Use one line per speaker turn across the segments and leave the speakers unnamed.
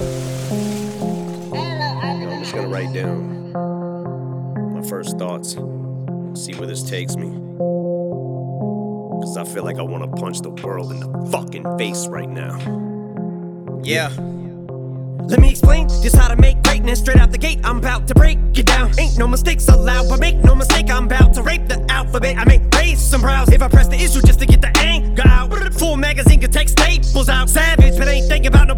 I'm just gonna write down my first thoughts, see where this takes me. Cause I feel like I wanna punch the world in the fucking face right now. Yeah.
Let me explain just how to make greatness straight out the gate. I'm about to break it down. Ain't no mistakes allowed, but make no mistake, I'm about to rape the alphabet. I make raise some brows if I press the issue just to get the anger out. Full magazine can take staples out. Savage, but ain't thinking about no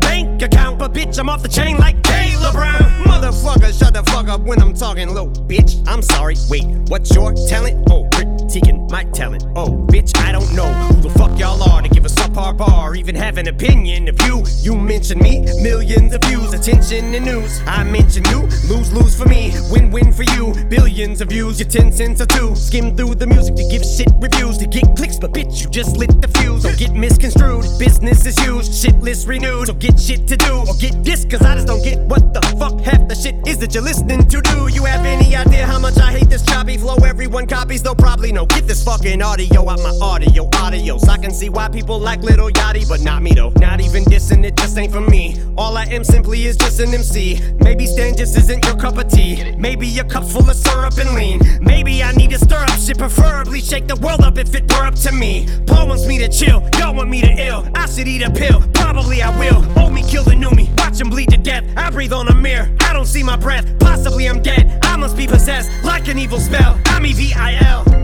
bitch, I'm off the chain like Taylor Brown. Motherfucker, shut the fuck up when I'm talking low. Bitch, I'm sorry. Wait, what's your talent? Oh, critiquing my talent. Oh, bitch, I don't know who the fuck y'all are to give a subpar bar. Even have an opinion of you. You mention me, millions of views, attention and news. I mention you, lose lose for me, win win for you. Billions of views, your 10 cents or two. Skim through the music to give shit reviews to get clicks, but bitch, you just lit the fuse. Don't get misconstrued, business is used, shit list renewed. So get shit to do, or get this, cause I just don't get what the fuck half the shit is that you're listening to. Do you have any idea how much I hate this choppy flow? Everyone copies, they'll probably know. Get this fucking audio out my audio, audio. So I can see why people like Lil Yachty, but not me though. Not even dissing, it just ain't for me. All I am simply is just an MC. Maybe Stan just isn't your cup of tea. Maybe your cup's full of syrup and lean. Maybe I need to stir up shit, preferably shake the world up if it were up to me. Paul wants me to chill, y'all want me to ill. I should eat a pill, probably I will. Old me kill the new me, watch him bleed to death. I breathe on a mirror, I don't see my breath. Possibly I'm dead, I must be possessed like an evil spell. I'm E E-V-I-L. Gemma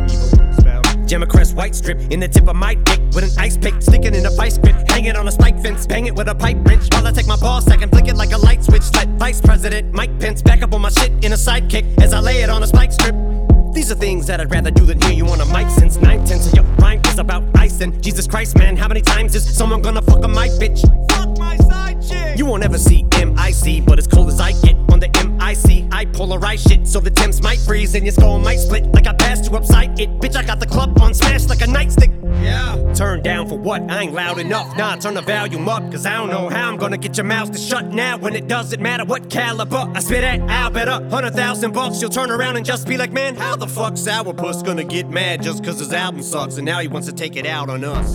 crest white strip in the tip of my dick with an ice pick sticking in a vice grip. Hang it on a spike fence, bang it with a pipe wrench. While I take my ball sack and flick it like a light switch. Let Vice President Mike Pence back up on my shit in a sidekick as I lay it on a spike strip. These are things that I'd rather do than hear you on a mic since nine tenths of your rhyme is about icing. Jesus Christ, man, how many times is someone gonna fuck on my bitch? Fuck my side chick. You won't ever see MIC, but as cold as I get on the MIC, I polarize shit so the temps might freeze and your skull might split like I passed you upside it. Bitch, I got the club on smash like a nightstick. Yeah. Turn down for what? I ain't loud enough. Nah, turn the volume up, cause I don't know how I'm gonna get your mouth to shut now when it doesn't matter what caliber I spit at. I'll bet a hundred thousand bucks you'll turn around and just be like, man, how the fuck Sourpuss gonna get mad just cause his album sucks and now he wants to take it out on us?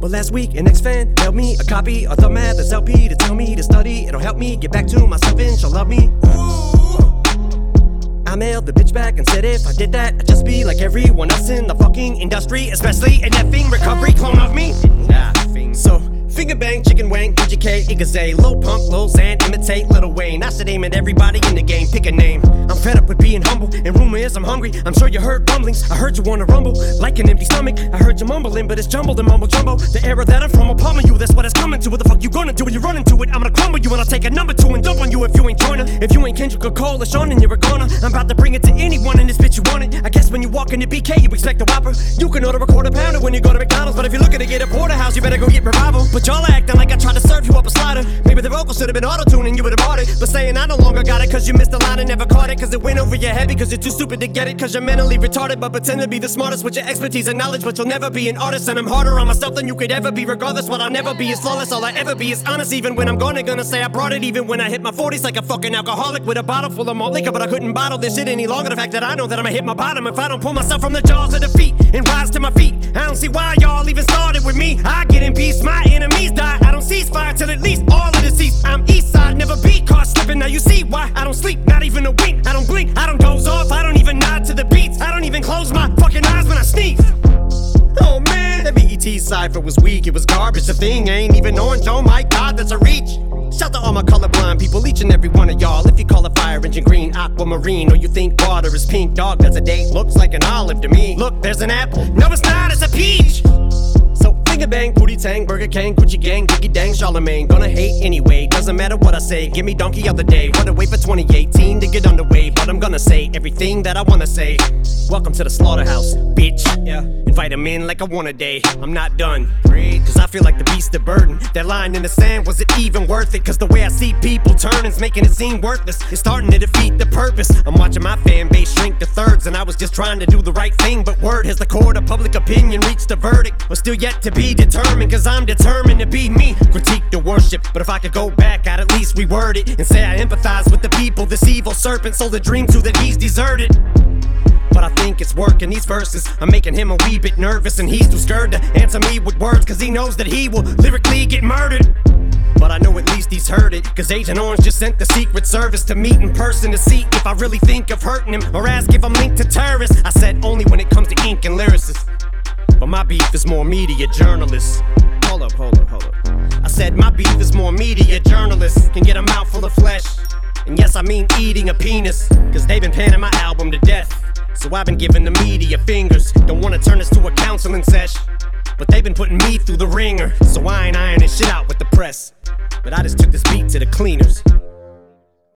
But last week, an ex fan mailed me a copy of the Mathers LP to tell me to study. It'll help me get back to myself and she'll love me. I mailed the bitch back and said if I did that, I'd just be like everyone else in the fucking industry, especially an effing recovery clone of me. So, finger bang, chicken wang, MGK, Igaze, Lil Pump, Lil Xan, imitate Lil Wayne. I should aim at everybody in the game, pick a name. I'm fed up with being humble, and rumor is I'm hungry. I'm sure you heard rumblings. I heard you wanna rumble, like an empty stomach. I heard you mumbling, but it's jumbled and mumble jumbo. The era that I'm from will pummel you, that's what it's coming to. What the fuck you gonna do when you run into it? I'm gonna crumble you, and I'll take a number two and dump on you if you ain't Joyner. If you ain't Kendrick or Cole or Sean, then you're a goner. I'm about this bitch you want it. I guess when walk into BK, you expect a whopper. You can order a quarter pounder when you go to McDonald's, but if you're looking to get a porterhouse, you better go get revival. But y'all acting like I tried to serve you up a slider. Maybe the vocals should have been auto tuning, you would have bought it. But saying I no longer got it, cause you missed the line and never caught it. Cause it went over your head because you're too stupid to get it. Cause you're mentally retarded, but pretend to be the smartest with your expertise and knowledge. But you'll never be an artist, and I'm harder on myself than you could ever be. Regardless, what I'll never be is flawless. All I ever be is honest, even when I'm gonna gonna say I brought it. Even when I hit my 40s, like a fucking alcoholic with a bottle full of malt liquor. But I couldn't bottle this shit any longer. The fact that I know that I'ma hit my bottom if I don't pull myself from the jaws of defeat and rise to my feet. I don't see why y'all even started with me. I get in peace, my enemies die. I don't cease fire till at least all of the cease. I'm east side, never be caught slipping. Now you see why I don't sleep, not even a wink. I don't blink, I don't doze off, I don't even nod to the beats. I don't even close my fucking eyes when I sneeze. Oh man, the BET cipher was weak, it was garbage. The thing ain't even orange, oh my god, that's a reach. Shout to all my colorblind people, each and every one of y'all. If you call a fire engine green, aquamarine, or you think water is pink, dog, that's a date. Looks like an olive to me. Look, there's an apple. No, it's not, it's a peach. So finger bang, booty tang, Burger King, Gucci gang, Biggie dang, Charlemagne. Gonna hate anyway, doesn't matter what I say. Give me donkey of the day. Wanna wait for 2018 to get underway, gonna say everything that I wanna say. Welcome to the slaughterhouse, bitch. Yeah, invite him in like I want a day. I'm not done. Cause I feel like the beast of burden. That line in the sand, was it even worth it? Cause the way I see people turning's making it seem worthless. It's starting to defeat the purpose. I'm watching my fan base shrink to thirds, and I was just trying to do the right thing. But word has the court of public opinion reached a verdict. But still yet to be determined, cause I'm determined to be me. Critique the worship, but if I could go back, I'd at least reword it and say I empathize with the people. This evil serpent sold a dream to that he's deserted. But I think it's working these verses. I'm making him a wee bit nervous, and he's too scared to answer me with words, cause he knows that he will lyrically get murdered. But I know at least he's heard it. Cause Agent Orange just sent the Secret Service to meet in person to see if I really think of hurting him or ask if I'm linked to terrorists. I said only when it comes to ink and lyricists. But my beef is more media journalists. Hold up, hold up, hold up. I said my beef is more media journalists can get a mouthful of flesh. And yes, I mean eating a penis. Cause they've been panning my album to death. So I've been giving the media fingers. Don't wanna turn this to a counseling sesh. But they've been putting me through the ringer. So I ain't ironing shit out with the press. But I just took this beat to the cleaners.